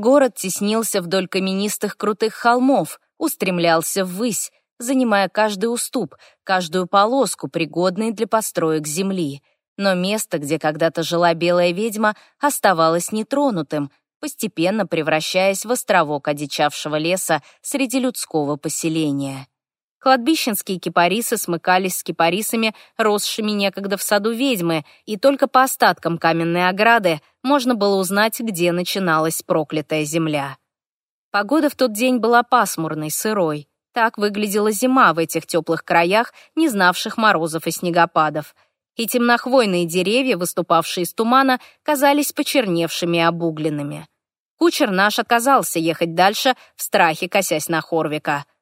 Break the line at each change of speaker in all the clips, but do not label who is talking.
Город теснился вдоль каменистых крутых холмов, устремлялся ввысь, занимая каждый уступ, каждую полоску, пригодной для построек земли. Но место, где когда-то жила белая ведьма, оставалось нетронутым, постепенно превращаясь в островок одичавшего леса среди людского поселения. Кладбищенские кипарисы смыкались с кипарисами, росшими некогда в саду ведьмы, и только по остаткам каменной ограды можно было узнать, где начиналась проклятая земля. Погода в тот день была пасмурной, сырой. Так выглядела зима в этих теплых краях, не знавших морозов и снегопадов. И темнохвойные деревья, выступавшие из тумана, казались почерневшими и обугленными. Кучер наш отказался ехать дальше, в страхе косясь на Хорвика —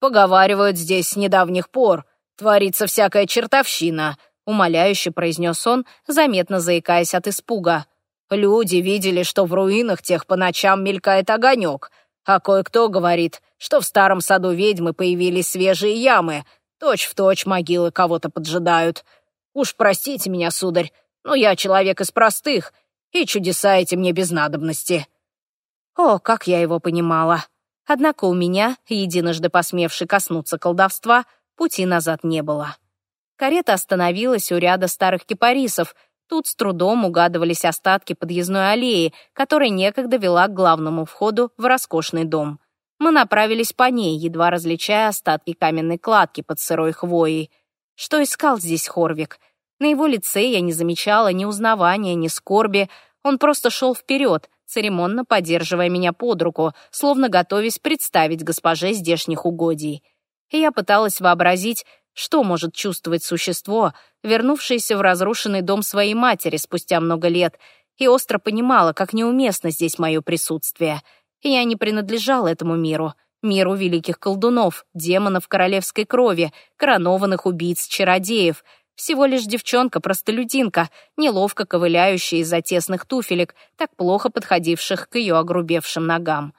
«Поговаривают здесь с недавних пор. Творится всякая чертовщина», — умоляюще произнес он, заметно заикаясь от испуга. «Люди видели, что в руинах тех по ночам мелькает огонек, а кое-кто говорит, что в старом саду ведьмы появились свежие ямы, точь-в-точь точь могилы кого-то поджидают. Уж простите меня, сударь, но я человек из простых, и чудеса эти мне без надобности». О, как я его понимала. Однако у меня, единожды посмевший коснуться колдовства, пути назад не было. Карета остановилась у ряда старых кипарисов. Тут с трудом угадывались остатки подъездной аллеи, которая некогда вела к главному входу в роскошный дом. Мы направились по ней, едва различая остатки каменной кладки под сырой хвоей. Что искал здесь Хорвик? На его лице я не замечала ни узнавания, ни скорби. Он просто шел вперед, церемонно поддерживая меня под руку, словно готовясь представить госпоже здешних угодий. И я пыталась вообразить, что может чувствовать существо, вернувшееся в разрушенный дом своей матери спустя много лет, и остро понимала, как неуместно здесь мое присутствие. И я не принадлежала этому миру, миру великих колдунов, демонов королевской крови, коронованных убийц-чародеев — всего лишь девчонка-простолюдинка, неловко ковыляющая из-за тесных туфелек, так плохо подходивших к ее огрубевшим ногам.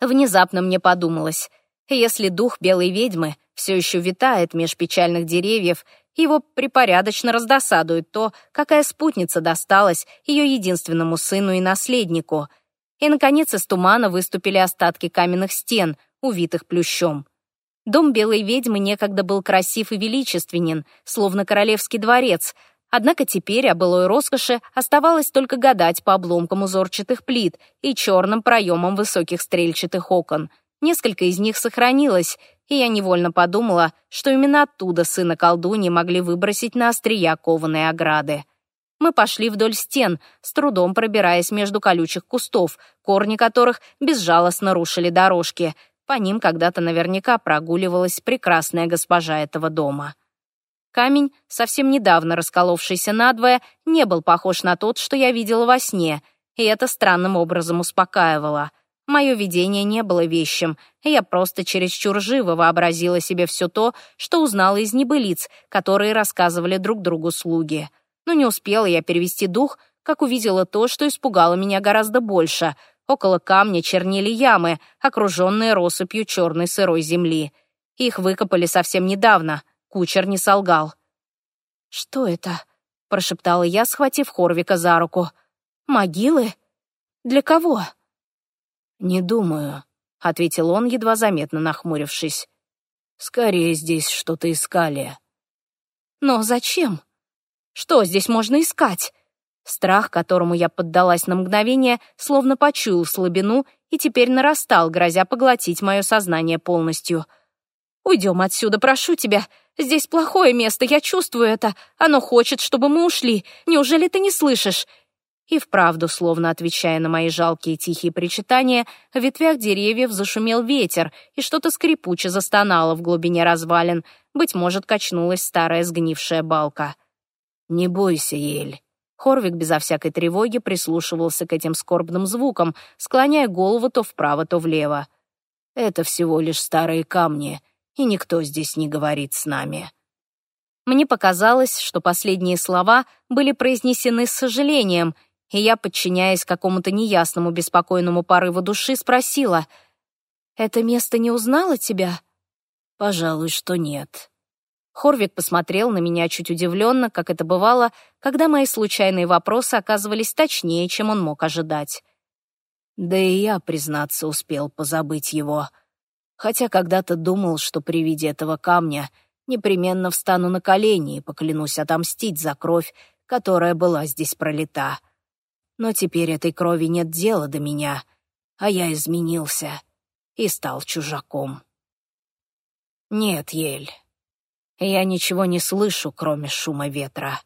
Внезапно мне подумалось, если дух белой ведьмы все еще витает меж печальных деревьев, его припорядочно раздосадует то, какая спутница досталась ее единственному сыну и наследнику. И, наконец, из тумана выступили остатки каменных стен, увитых плющом. Дом белой ведьмы некогда был красив и величественен, словно королевский дворец, однако теперь о былой роскоши оставалось только гадать по обломкам узорчатых плит и черным проемам высоких стрельчатых окон. Несколько из них сохранилось, и я невольно подумала, что именно оттуда сына колдуньи могли выбросить на острия кованые ограды. Мы пошли вдоль стен, с трудом пробираясь между колючих кустов, корни которых безжалостно рушили дорожки — по ним когда-то наверняка прогуливалась прекрасная госпожа этого дома. Камень, совсем недавно расколовшийся надвое, не был похож на тот, что я видела во сне, и это странным образом успокаивало. Мое видение не было вещим, я просто чересчур живо вообразила себе все то, что узнала из небылиц, которые рассказывали друг другу слуги. Но не успела я перевести дух, как увидела то, что испугало меня гораздо больше — Около камня чернели ямы, окруженные россыпью черной сырой земли. Их выкопали совсем недавно. Кучер не солгал. «Что это?» — прошептала я, схватив Хорвика за руку. «Могилы? Для кого?» «Не думаю», — ответил он, едва заметно нахмурившись. «Скорее здесь что-то искали». «Но зачем? Что здесь можно искать?» Страх, которому я поддалась на мгновение, словно почуял слабину и теперь нарастал, грозя поглотить мое сознание полностью. «Уйдем отсюда, прошу тебя. Здесь плохое место, я чувствую это. Оно хочет, чтобы мы ушли. Неужели ты не слышишь?» И вправду, словно отвечая на мои жалкие тихие причитания, в ветвях деревьев зашумел ветер, и что-то скрипуче застонало в глубине развалин. Быть может, качнулась старая сгнившая балка. «Не бойся, Ель. Хорвик безо всякой тревоги прислушивался к этим скорбным звукам, склоняя голову то вправо, то влево. «Это всего лишь старые камни, и никто здесь не говорит с нами». Мне показалось, что последние слова были произнесены с сожалением, и я, подчиняясь какому-то неясному беспокойному порыву души, спросила, «Это место не узнало тебя?» «Пожалуй, что нет», Хорвик посмотрел на меня чуть удивленно, как это бывало, когда мои случайные вопросы оказывались точнее, чем он мог ожидать.
Да и я, признаться, успел позабыть его. Хотя когда-то думал, что при виде этого камня непременно встану на колени и поклянусь отомстить за кровь, которая была здесь пролита. Но теперь этой крови нет дела до меня, а я изменился и стал чужаком. Нет, Ель, я ничего не слышу, кроме шума ветра.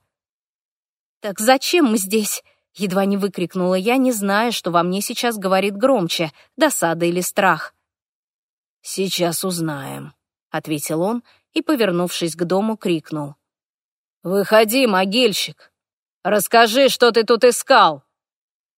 «Так зачем мы здесь?» — едва не выкрикнула я, не зная, что во мне сейчас говорит громче, досада или страх.
«Сейчас узнаем», — ответил он и, повернувшись к дому, крикнул. «Выходи, могильщик! Расскажи, что ты тут искал!»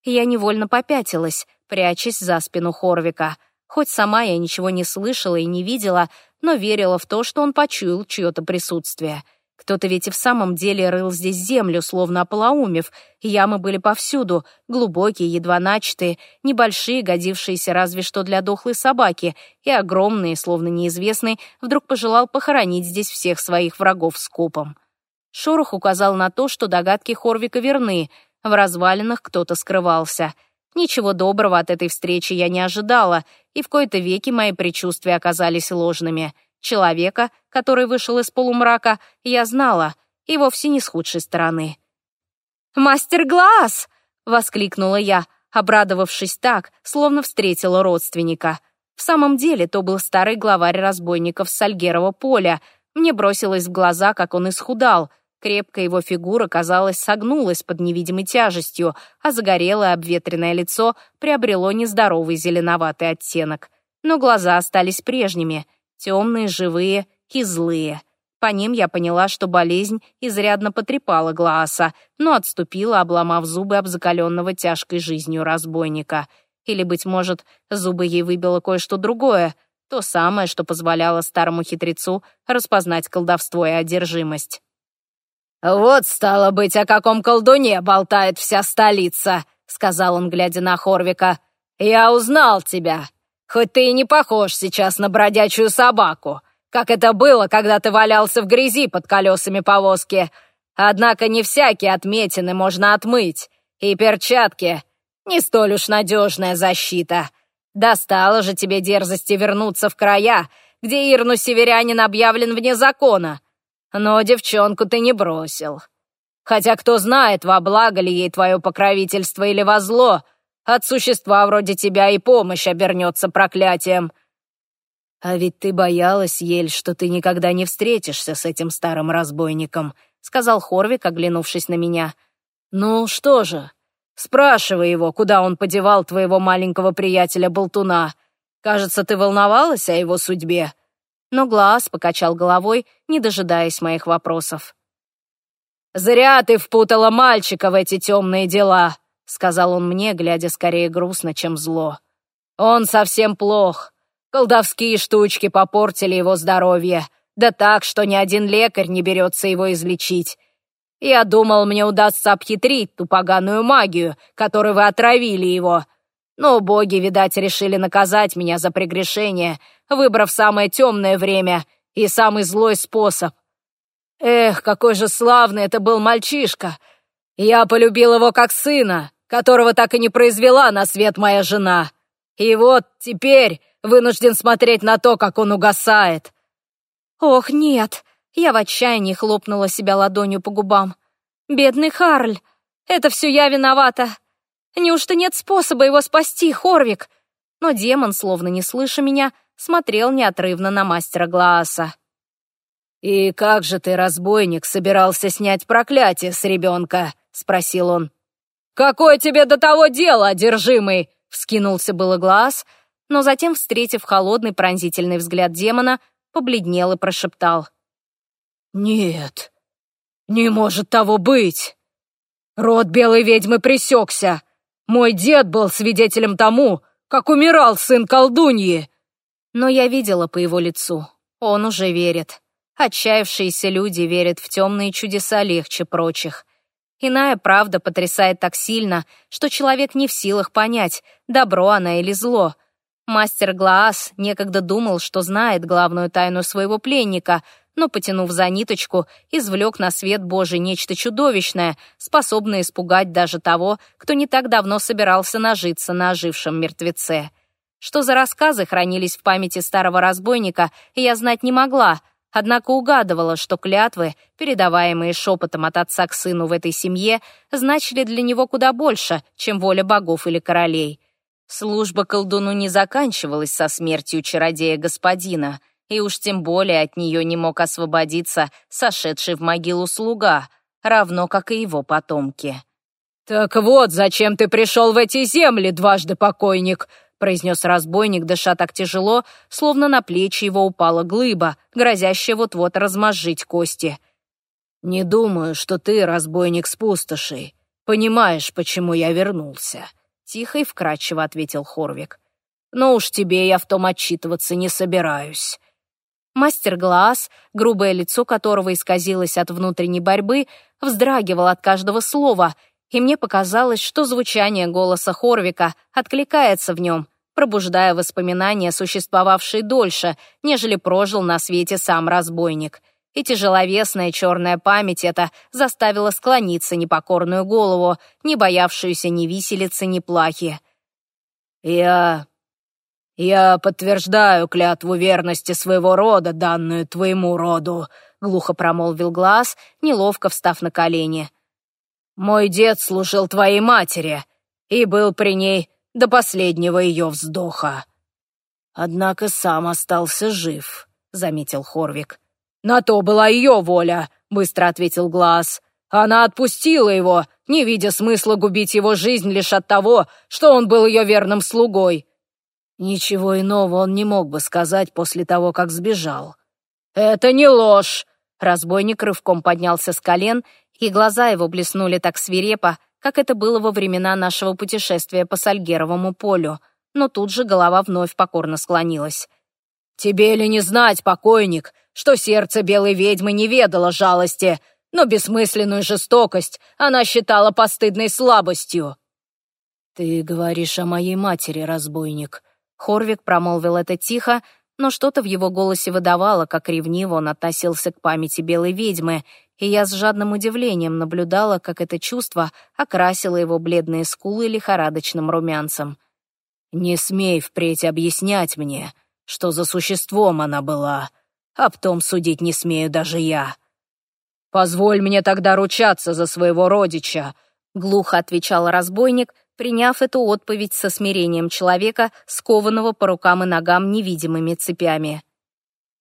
Я невольно попятилась, прячась за спину Хорвика. Хоть сама я ничего не слышала и не видела, но верила в то, что он почуял чье-то присутствие. Кто-то ведь и в самом деле рыл здесь землю, словно ополоумев. Ямы были повсюду, глубокие, едва начатые, небольшие, годившиеся разве что для дохлой собаки, и огромные, словно неизвестный, вдруг пожелал похоронить здесь всех своих врагов скопом. Шорох указал на то, что догадки Хорвика верны. В развалинах кто-то скрывался. Ничего доброго от этой встречи я не ожидала, и в кои-то веки мои предчувствия оказались ложными. Человека, который вышел из полумрака, я знала, и вовсе не с худшей стороны. «Мастер Глаз!» — воскликнула я, обрадовавшись так, словно встретила родственника. В самом деле, то был старый главарь разбойников с Сальгерова поля. Мне бросилось в глаза, как он исхудал. Крепкая его фигура, казалось, согнулась под невидимой тяжестью, а загорелое обветренное лицо приобрело нездоровый зеленоватый оттенок. Но глаза остались прежними, темные, живые и злые. По ним я поняла, что болезнь изрядно потрепала Глааса, но отступила, обломав зубы об закаленного тяжкой жизнью разбойника. Или, быть может, зубы ей выбило кое-что другое, то самое, что позволяло старому хитрецу распознать колдовство и одержимость.
«Вот, стало быть, о каком колдуне болтает вся столица», — сказал он, глядя на Хорвика. «Я узнал тебя, хоть ты и не похож сейчас на бродячую собаку, как это было, когда ты валялся в грязи под колесами повозки. Однако не всякие отметины можно отмыть, и перчатки — не столь уж надежная защита. Достало же тебе дерзости вернуться в края, где Ирну Северянин объявлен вне закона». Но девчонку ты не бросил. Хотя кто знает, во благо ли ей твое покровительство или во зло, от существа вроде тебя и помощь обернется проклятием. А ведь ты боялась, Ель, что ты никогда не встретишься с этим старым разбойником, сказал Хорвик, оглянувшись на меня. Ну что же, спрашивай его, куда он подевал твоего маленького приятеля-болтуна. Кажется, ты волновалась о его судьбе но Глаз покачал головой, не дожидаясь моих вопросов. «Зря ты впутала мальчика в эти темные дела», — сказал он мне, глядя скорее грустно, чем зло. «Он совсем плох. Колдовские штучки попортили его здоровье, да так, что ни один лекарь не берется его излечить. Я думал, мне удастся обхитрить ту поганую магию, которой вы отравили его, но боги, видать, решили наказать меня за прегрешение, выбрав самое темное время и самый злой способ. Эх, какой же славный это был мальчишка! Я полюбил его как сына, которого так и не произвела на свет моя жена. И вот теперь вынужден смотреть на то, как он угасает.
Ох, нет! Я в отчаянии хлопнула себя ладонью по губам. Бедный Харль! Это все я виновата. Неужто нет способа его спасти, Хорвик?» Но демон, словно не слыша меня, смотрел неотрывно на мастера Глааса.
«И как же ты, разбойник, собирался снять проклятие с ребенка?» — спросил он. «Какое тебе до того дело, одержимый?» — вскинулся было Глаас, но затем, встретив холодный пронзительный взгляд демона, побледнел и прошептал. «Нет, не может того быть! Род белой ведьмы пресекся! Мой дед был свидетелем тому, как умирал сын колдуньи!»
Но я видела по его лицу. Он уже верит. Отчаявшиеся люди верят в темные чудеса легче прочих. Иная правда потрясает так сильно, что человек не в силах понять, добро она или зло. Мастер Глаас некогда думал, что знает главную тайну своего пленника, но, потянув за ниточку, извлек на свет Божий нечто чудовищное, способное испугать даже того, кто не так давно собирался нажиться на ожившем мертвеце. Что за рассказы хранились в памяти старого разбойника, я знать не могла, однако угадывала, что клятвы, передаваемые шепотом от отца к сыну в этой семье, значили для него куда больше, чем воля богов или королей. Служба колдуну не заканчивалась со смертью чародея-господина, и уж тем более от нее не мог освободиться сошедший в могилу слуга, равно как и его потомки.
«Так вот, зачем ты пришел в эти земли, дважды покойник?» Произнес разбойник, дыша так тяжело, словно на плечи его упала глыба, грозящая вот-вот размозжить кости. «Не думаю, что ты, разбойник с пустошей, понимаешь, почему я вернулся», — тихо и вкрадчиво ответил Хорвик. «Но уж тебе я в том отчитываться не собираюсь». Мастер Глаз, грубое лицо которого исказилось от внутренней борьбы, вздрагивал от каждого слова — и мне показалось, что звучание голоса Хорвика откликается в нем, пробуждая воспоминания, существовавшие дольше, нежели прожил на свете сам разбойник. И тяжеловесная черная память эта заставила склониться непокорную голову, не боявшуюся ни виселицы, ни плахи. «Я... я подтверждаю клятву верности своего рода, данную твоему роду», — глухо промолвил глаз, неловко встав на колени. Мой дед служил твоей матери и был при ней до последнего ее вздоха. Однако сам остался жив, — заметил Хорвик. «На то была ее воля», — быстро ответил Глаз. «Она отпустила его, не видя смысла губить его жизнь лишь от того, что он был ее верным слугой». Ничего иного он не мог бы сказать после того, как сбежал. «Это не ложь!» Разбойник рывком поднялся с колен и глаза его блеснули так свирепо, как это было во времена нашего путешествия по Сальгеровому полю, но тут же голова вновь покорно склонилась. «Тебе ли не знать, покойник, что сердце белой ведьмы не ведало жалости, но бессмысленную жестокость она считала постыдной слабостью?» «Ты говоришь о моей матери, разбойник», — Хорвик промолвил это тихо, но что-то в его голосе выдавало, как ревниво он относился к памяти белой ведьмы, и я с жадным удивлением наблюдала, как это чувство окрасило его бледные скулы лихорадочным румянцем. «Не смей впредь объяснять мне, что за существом она была. Об том судить не смею даже я». «Позволь мне тогда ручаться за своего родича», — глухо отвечал разбойник, приняв эту отповедь со смирением человека, скованного по рукам и ногам невидимыми цепями.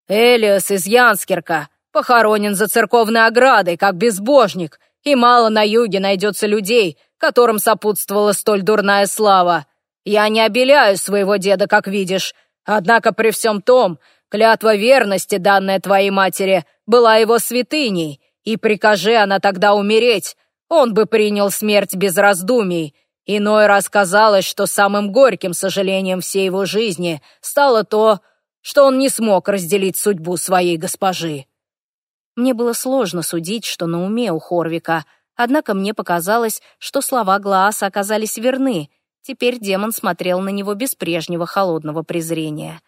«Элиас из Янскерка похоронен за церковной оградой, как безбожник, и мало на юге найдется людей, которым сопутствовала столь дурная слава. Я не обеляю своего деда, как видишь, однако при всем том, клятва верности, данная твоей матери, была его святыней, и прикажи она тогда умереть, он бы принял смерть без раздумий, Иной раз казалось, что самым горьким сожалением всей его жизни стало то, что он не смог разделить судьбу своей госпожи. Мне было сложно судить, что на уме у Хорвика, однако мне показалось, что слова Глааса оказались верны. Теперь демон смотрел на него без прежнего холодного презрения.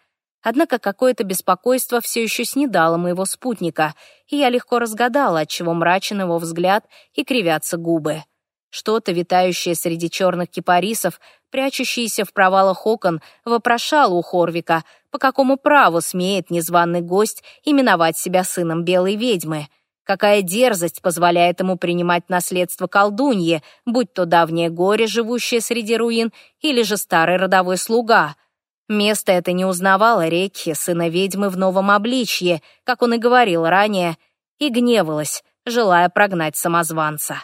Однако какое-то беспокойство все еще снедало моего спутника, и я легко разгадала, отчего мрачен его взгляд и кривятся губы. Что-то, витающее среди черных кипарисов, прячущееся в провалах окон, вопрошало у Хорвика, по какому праву смеет незваный гость именовать себя сыном белой ведьмы. Какая дерзость позволяет ему принимать наследство колдуньи, будь то давнее горе, живущее среди руин, или же старый родовой слуга. Место это не узнавало Рекхи, сына ведьмы в новом обличье, как он и говорил ранее, и гневалась, желая прогнать самозванца.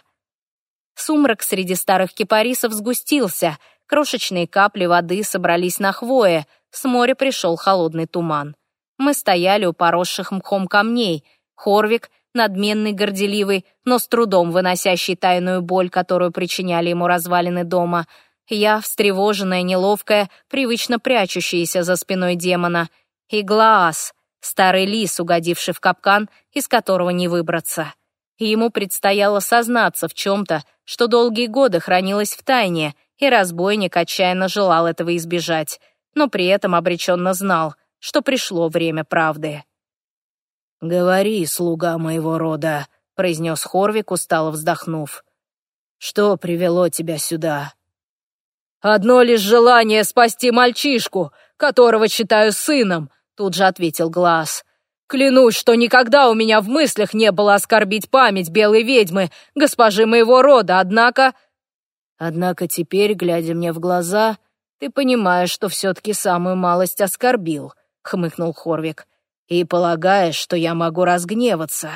Сумрак среди старых кипарисов сгустился, крошечные капли воды собрались на хвое, с моря пришел холодный туман. Мы стояли у поросших мхом камней. Хорвик, надменный, горделивый, но с трудом выносящий тайную боль, которую причиняли ему развалины дома. Я, встревоженная, неловкая, привычно прячущаяся за спиной демона. И Глаас, старый лис, угодивший в капкан, из которого не выбраться. Ему предстояло сознаться в чем-то, что долгие годы хранилось в тайне, и разбойник отчаянно желал этого избежать, но при этом обреченно знал, что пришло время правды. «Говори, слуга моего рода», — произнес Хорвик, устало вздохнув. «Что привело тебя сюда?»
«Одно лишь желание спасти мальчишку, которого считаю сыном», — тут же ответил Глаз. «Клянусь, что никогда у меня в мыслях не было оскорбить память белой ведьмы, госпожи моего рода, однако...»
«Однако теперь, глядя мне в глаза, ты понимаешь, что все-таки самую малость оскорбил», — хмыкнул Хорвик и полагаешь, что я могу разгневаться.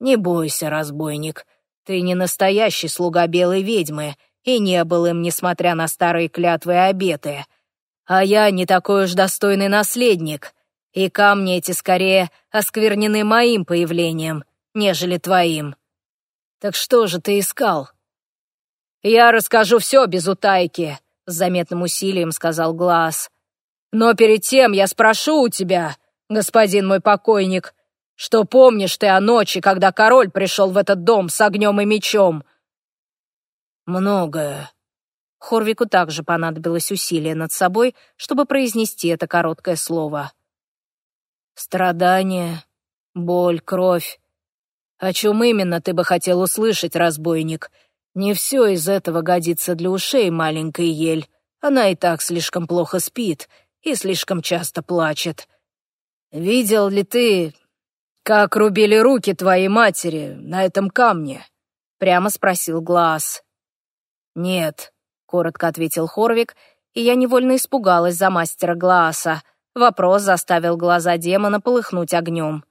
Не бойся, разбойник, ты не настоящий слуга белой ведьмы и не был им, несмотря на старые клятвы и обеты. А я не такой уж достойный наследник, и камни эти скорее осквернены моим появлением, нежели твоим. Так что же ты искал?
Я расскажу все без утайки, — с заметным усилием сказал Глаз. Но перед тем я спрошу у тебя, господин мой покойник, что помнишь ты о ночи, когда король пришел в этот дом с огнем и мечом?»
«Многое». Хорвику также понадобилось усилие над собой, чтобы произнести это короткое слово. «Страдания, боль, кровь. О чем именно ты бы хотел услышать, разбойник? Не все из этого годится для ушей маленькой ель. Она и так слишком плохо спит и слишком часто плачет. «Видел ли ты, как рубили руки твоей матери на этом камне?» — прямо спросил Глаз. «Нет», — коротко ответил Хорвик, и я невольно испугалась за мастера Глааса. Вопрос заставил глаза демона полыхнуть огнем.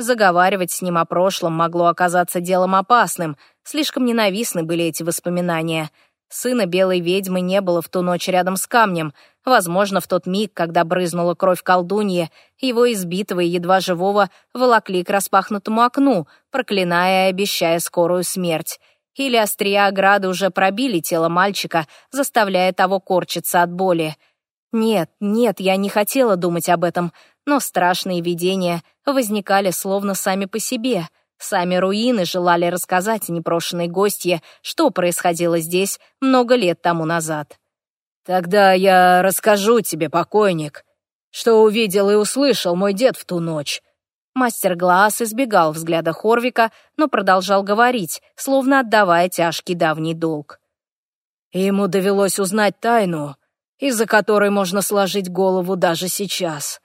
Заговаривать с ним о прошлом могло оказаться делом опасным, слишком ненавистны были эти воспоминания — Сына белой ведьмы не было в ту ночь рядом с камнем. Возможно, в тот миг, когда брызнула кровь колдуньи, его избитого и едва живого волокли к распахнутому окну, проклиная и обещая скорую смерть. Или острия ограды уже пробили тело мальчика, заставляя того корчиться от боли. Нет, нет, я не хотела думать об этом, но страшные видения возникали словно сами по себе — Сами руины желали рассказать непрошенной гостье, что происходило здесь много лет тому назад. «Тогда я расскажу тебе, покойник, что увидел и услышал мой дед в ту ночь». Мастер Глаз избегал взгляда Хорвика, но продолжал говорить, словно отдавая тяжкий давний долг. Ему довелось узнать тайну, из-за которой можно сложить голову даже сейчас.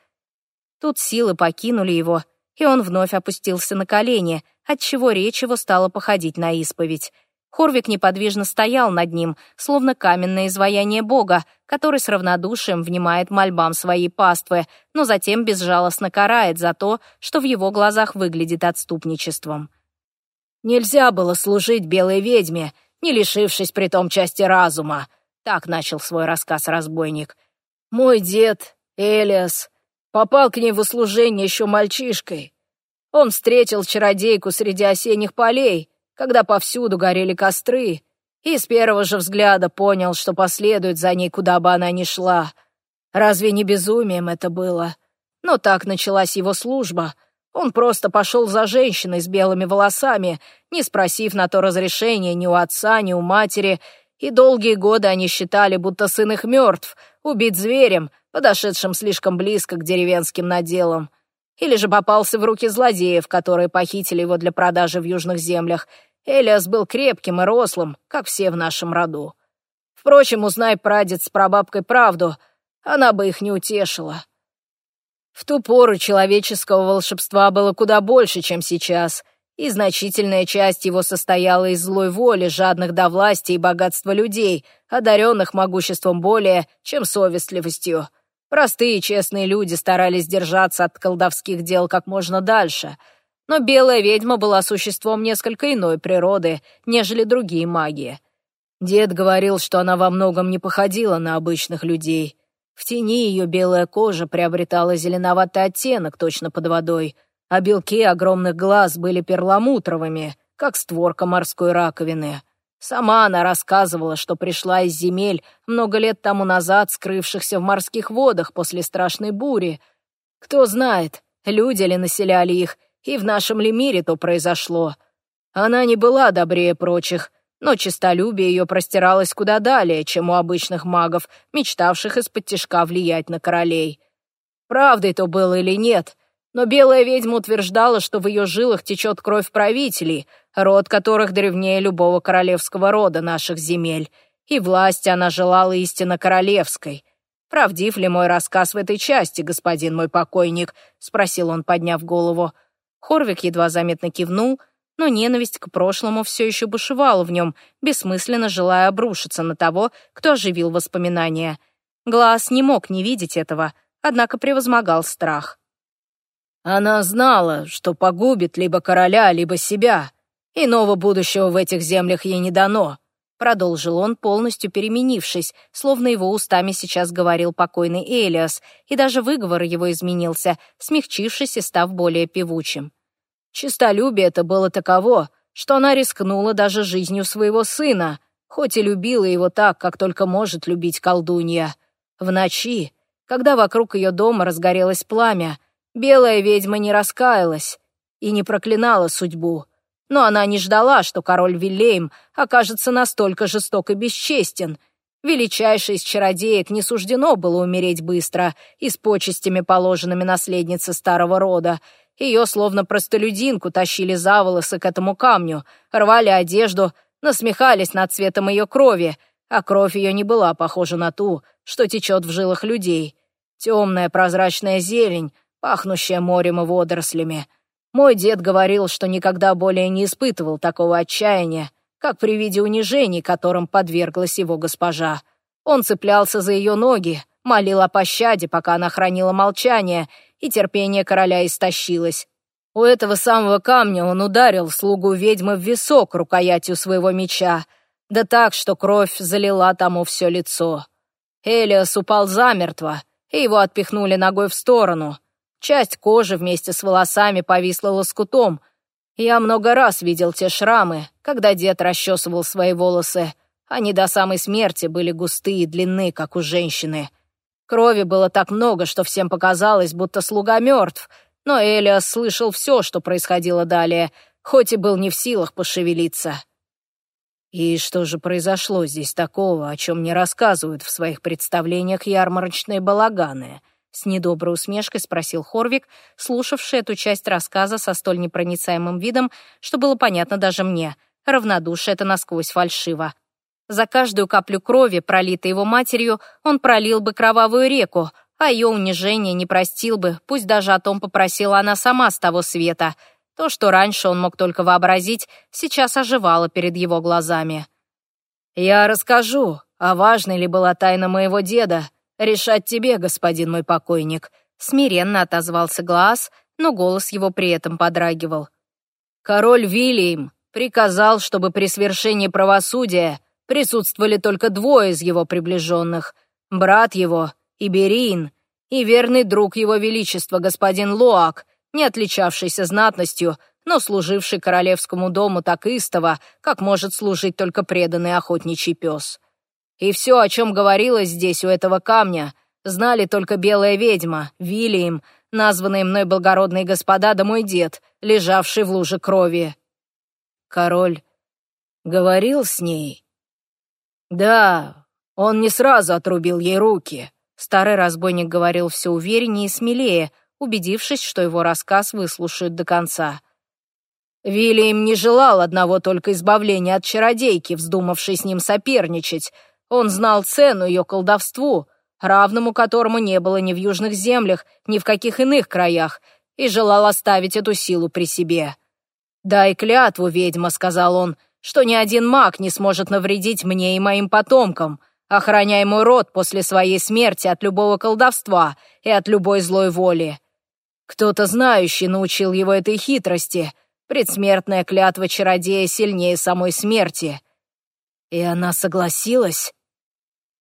Тут силы покинули его, и он вновь опустился на колени, отчего речь его стала походить на исповедь. Хорвик неподвижно стоял над ним, словно каменное изваяние бога, который с равнодушием внимает мольбам своей паствы, но затем безжалостно карает за то, что в его глазах выглядит отступничеством. «Нельзя было служить белой ведьме, не лишившись при том части разума», — так начал свой рассказ разбойник. «Мой дед, Элиас, Попал к ней в услужение еще мальчишкой. Он встретил чародейку среди осенних полей, когда повсюду горели костры, и с первого же взгляда понял, что последует за ней, куда бы она ни шла. Разве не безумием это было? Но так началась его служба. Он просто пошел за женщиной с белыми волосами, не спросив на то разрешения ни у отца, ни у матери, и долгие годы они считали, будто сын их мертв, убит зверем, подошедшим слишком близко к деревенским наделам. Или же попался в руки злодеев, которые похитили его для продажи в южных землях. Элиас был крепким и рослым, как все в нашем роду. Впрочем, узнай прадед с прабабкой правду, она бы их не утешила. В ту пору человеческого волшебства было куда больше, чем сейчас, и значительная часть его состояла из злой воли, жадных до власти и богатства людей, одаренных могуществом более, чем совестливостью. Простые честные люди старались держаться от колдовских дел как можно дальше, но белая ведьма была существом несколько иной природы, нежели другие маги. Дед говорил, что она во многом не походила на обычных людей. В тени ее белая кожа приобретала зеленоватый оттенок точно под водой, а белки огромных глаз были перламутровыми, как створка морской раковины. Сама она рассказывала, что пришла из земель много лет тому назад, скрывшихся в морских водах после страшной бури. Кто знает, люди ли населяли их, и в нашем ли мире то произошло. Она не была добрее прочих, но честолюбие ее простиралось куда далее, чем у обычных магов, мечтавших из-под тишка влиять на королей. Правдой то было или нет,
Но белая ведьма утверждала, что в ее жилах течет кровь правителей, род которых древнее любого королевского рода наших земель, и власти она желала истинно королевской. «Правдив ли мой рассказ в этой части, господин мой покойник?» — спросил он, подняв голову. Хорвик едва заметно кивнул, но ненависть к прошлому все еще бушевала в нем, бессмысленно желая обрушиться на того, кто оживил воспоминания. Глаз не мог не видеть этого, однако превозмогал страх. «Она знала, что погубит либо короля, либо себя. Иного будущего в этих землях ей не дано», Продолжил он, полностью переменившись, словно его устами сейчас говорил покойный Элиас, и даже выговор его изменился, смягчившись и став более певучим. Чистолюбие это было таково, что она рискнула даже жизнью своего сына, хоть и любила его так, как только может любить колдунья. В ночи, когда вокруг ее дома разгорелось пламя, белая ведьма не раскаялась и не проклинала судьбу, но она не ждала, что король Вилейм окажется настолько жесток и бесчестен. Величайшей из чародеек не суждено было умереть быстро и с почестями, положенными наследнице старого рода. Ее, словно простолюдинку, тащили за волосы к этому камню, рвали одежду, насмехались над цветом ее крови, а кровь ее не была похожа на ту, что течет в жилах людей. Темная прозрачная зелень, пахнущая морем и водорослями — мой дед говорил, что никогда более не испытывал такого отчаяния, как при виде унижений, которым подверглась его госпожа. Он цеплялся за ее ноги, молил о пощаде, пока она хранила молчание, и терпение короля истощилось. У этого самого камня он ударил слугу ведьмы в висок рукоятью своего меча, да так, что кровь залила тому все лицо. Элиас упал замертво, и его отпихнули ногой в сторону — Часть кожи вместе с волосами повисла лоскутом. Я много раз видел те шрамы, когда дед расчесывал свои волосы. Они до самой смерти были густые и длинны, как у женщины. Крови было так много, что всем показалось, будто слуга мертв, но Элиас слышал все, что происходило далее, хоть и был не в силах пошевелиться. И что же произошло здесь такого, о чем не рассказывают в своих представлениях ярмарочные балаганы — с недоброй усмешкой спросил Хорвик, слушавший эту часть рассказа со столь непроницаемым видом, что было понятно даже мне. Равнодушие это насквозь фальшиво. За каждую каплю крови, пролитой его матерью, он пролил бы кровавую реку, а ее унижение не простил бы, пусть даже о том попросила она сама с того света. То, что раньше он мог только вообразить, сейчас оживало перед его глазами. «Я расскажу, а важной ли была тайна моего деда, «Решать тебе, господин мой покойник», — смиренно отозвался Глаз, но голос его при этом подрагивал. «Король Вильям приказал, чтобы при свершении правосудия присутствовали только двое из его приближенных, брат его, Иберин, и верный друг его величества, господин Лоак, не отличавшийся знатностью, но служивший королевскому дому так истово, как может служить только преданный охотничий пес. И все, о чем говорилось здесь, у этого камня, знали только белая ведьма, Вильям, названные мной благородные господа, да мой дед, лежавший в луже крови. Король говорил с ней? Да, он не сразу отрубил ей руки. Старый разбойник говорил все увереннее и смелее, убедившись, что его рассказ выслушают до конца. Вильям не желал одного только избавления от чародейки, вздумавшей с ним соперничать, он знал цену ее колдовству, равному которому не было ни в южных землях, ни в каких иных краях, и желал оставить эту силу при себе. «Дай клятву, ведьма», — сказал он, — «что ни один маг не сможет навредить мне и моим потомкам, охраняя мой род после своей смерти от любого колдовства и от любой злой воли». Кто-то знающий научил его этой хитрости. Предсмертная клятва чародея сильнее самой смерти. И она согласилась?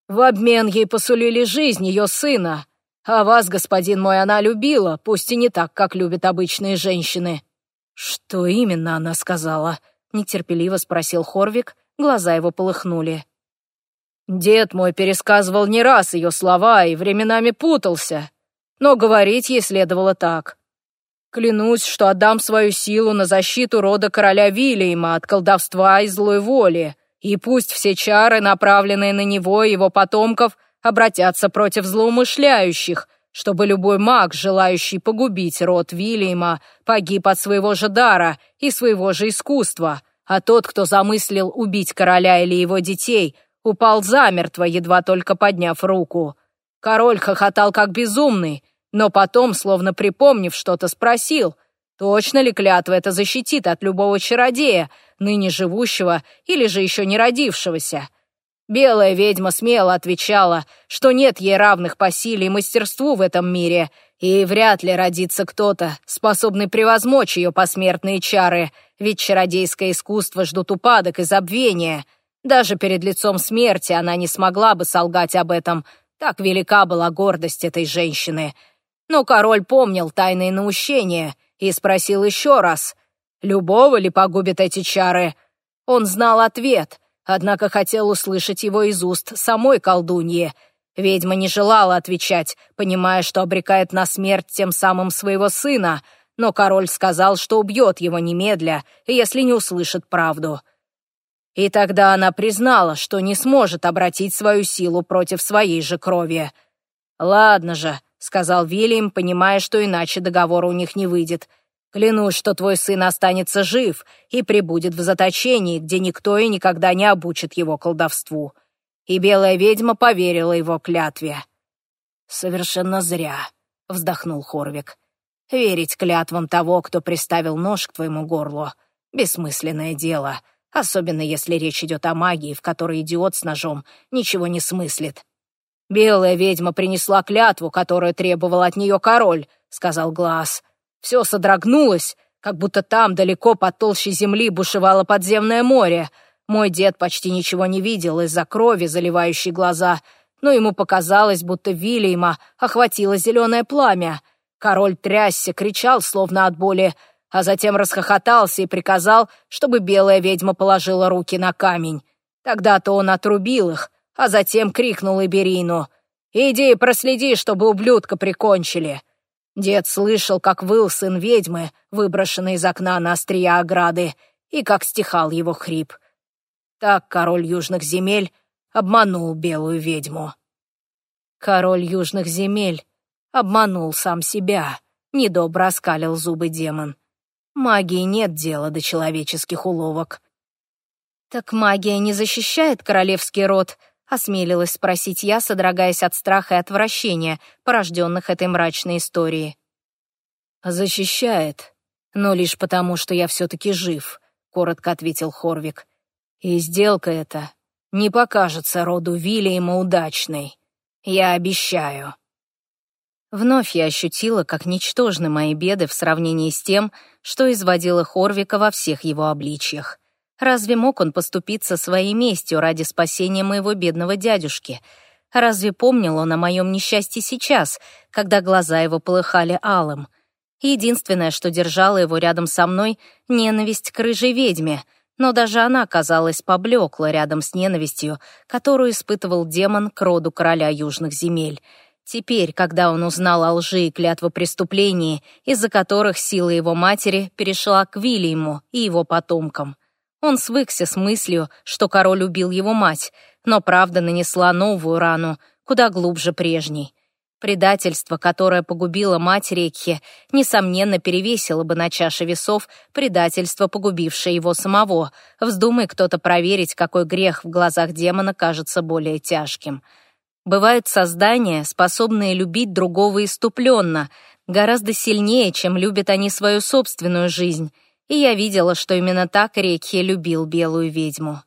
В обмен ей посулили жизнь ее сына. А вас, господин мой, она любила, пусть и не так, как любят обычные женщины». «Что именно она сказала?» — нетерпеливо спросил Хорвик, глаза его полыхнули. «Дед мой пересказывал не раз ее слова и временами путался, но говорить ей следовало так. Клянусь, что отдам свою силу на защиту рода короля Вильяма от колдовства и злой воли, и пусть все чары, направленные на него и его потомков, обратятся против злоумышляющих, чтобы любой маг, желающий погубить род Вильяма, погиб от своего же дара и своего же искусства, а тот, кто замыслил убить короля или его детей, упал замертво, едва только подняв руку. Король хохотал как безумный, но потом, словно припомнив что-то, спросил, точно ли клятва это защитит от любого чародея, ныне живущего или же еще не родившегося. Белая ведьма смело отвечала, что нет ей равных по силе и мастерству в этом мире, и вряд ли родится кто-то, способный превозмочь ее посмертные чары, ведь чародейское искусство ждут упадок и забвения. Даже перед лицом смерти она не смогла бы солгать об этом, так велика была гордость этой женщины. Но король помнил тайные наущения и спросил еще раз, любого ли погубят эти чары. Он знал ответ — однако хотел услышать его из уст самой колдуньи. Ведьма не желала отвечать, понимая, что обрекает на смерть тем самым своего сына, но король сказал, что убьет его немедля, если не услышит правду. И тогда она признала, что не сможет обратить свою силу против своей же крови. «Ладно же», — сказал Вильям, понимая, что иначе договора у них не выйдет — Клянусь, что твой сын останется жив и прибудет в заточении, где никто и никогда не обучит его колдовству». И белая ведьма поверила его клятве. «Совершенно зря», — вздохнул Хорвик. «Верить клятвам того, кто приставил нож к твоему горлу, — бессмысленное дело, особенно если речь идет о магии, в которой идиот с ножом ничего не смыслит». «Белая ведьма принесла клятву, которую требовал от нее король», — сказал Глаз. Все содрогнулось, как будто там, далеко под толщей земли, бушевало подземное море. Мой дед почти ничего не видел из-за крови, заливающей глаза, но ему показалось, будто Вильяма охватило зеленое пламя. Король трясся, кричал, словно от боли, а затем расхохотался и приказал, чтобы белая ведьма положила руки на камень. Тогда-то он отрубил их, а затем крикнул Иберину. «Иди проследи, чтобы ублюдка прикончили». Дед слышал, как выл сын ведьмы, выброшенный из окна на острия ограды, и как стихал его хрип. Так король южных земель обманул белую ведьму. Король южных земель обманул сам себя, недобро оскалил зубы демон. Магии нет дела до человеческих уловок.
«Так магия не защищает королевский род?» — осмелилась спросить я, содрогаясь от страха и отвращения, порожденных этой мрачной историей.
«Защищает, но лишь потому, что я все-таки жив», — коротко ответил Хорвик. «И сделка эта не покажется роду Вильяма удачной. Я обещаю».
Вновь я ощутила, как ничтожны мои беды в сравнении с тем, что изводило Хорвика во всех его обличьях. Разве мог он поступиться своей местью ради спасения моего бедного дядюшки? Разве помнил он о моем несчастье сейчас, когда глаза его полыхали алым? Единственное, что держало его рядом со мной — ненависть к рыжей ведьме, но даже она, казалось, поблекла рядом с ненавистью, которую испытывал демон к роду короля южных земель. Теперь, когда он узнал о лжи и клятвопреступлении, из-за которых сила его матери перешла к Вильяму и его потомкам — он свыкся с мыслью, что король убил его мать, но правда нанесла новую рану, куда глубже прежней. Предательство, которое погубило мать Рекхи, несомненно перевесило бы на чаше весов предательство, погубившее его самого. Вздумай кто-то проверить, какой грех в глазах демона кажется более тяжким. Бывают создания, способные любить другого иступленно, гораздо сильнее, чем любят они свою собственную жизнь — и я видела, что именно так Рекхи любил белую ведьму.